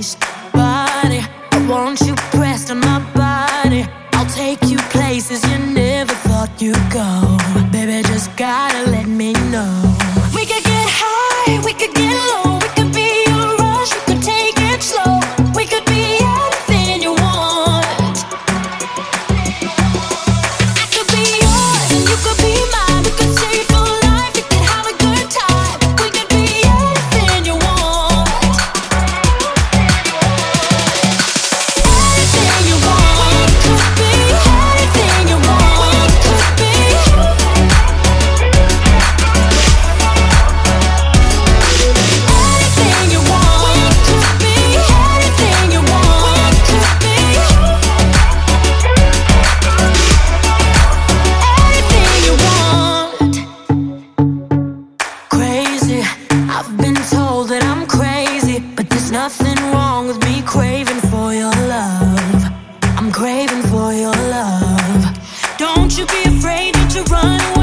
taste body. I want you press on my body. I'll take you places you never thought you'd go. Baby, just gotta let me know. We could get high, we could get you run away?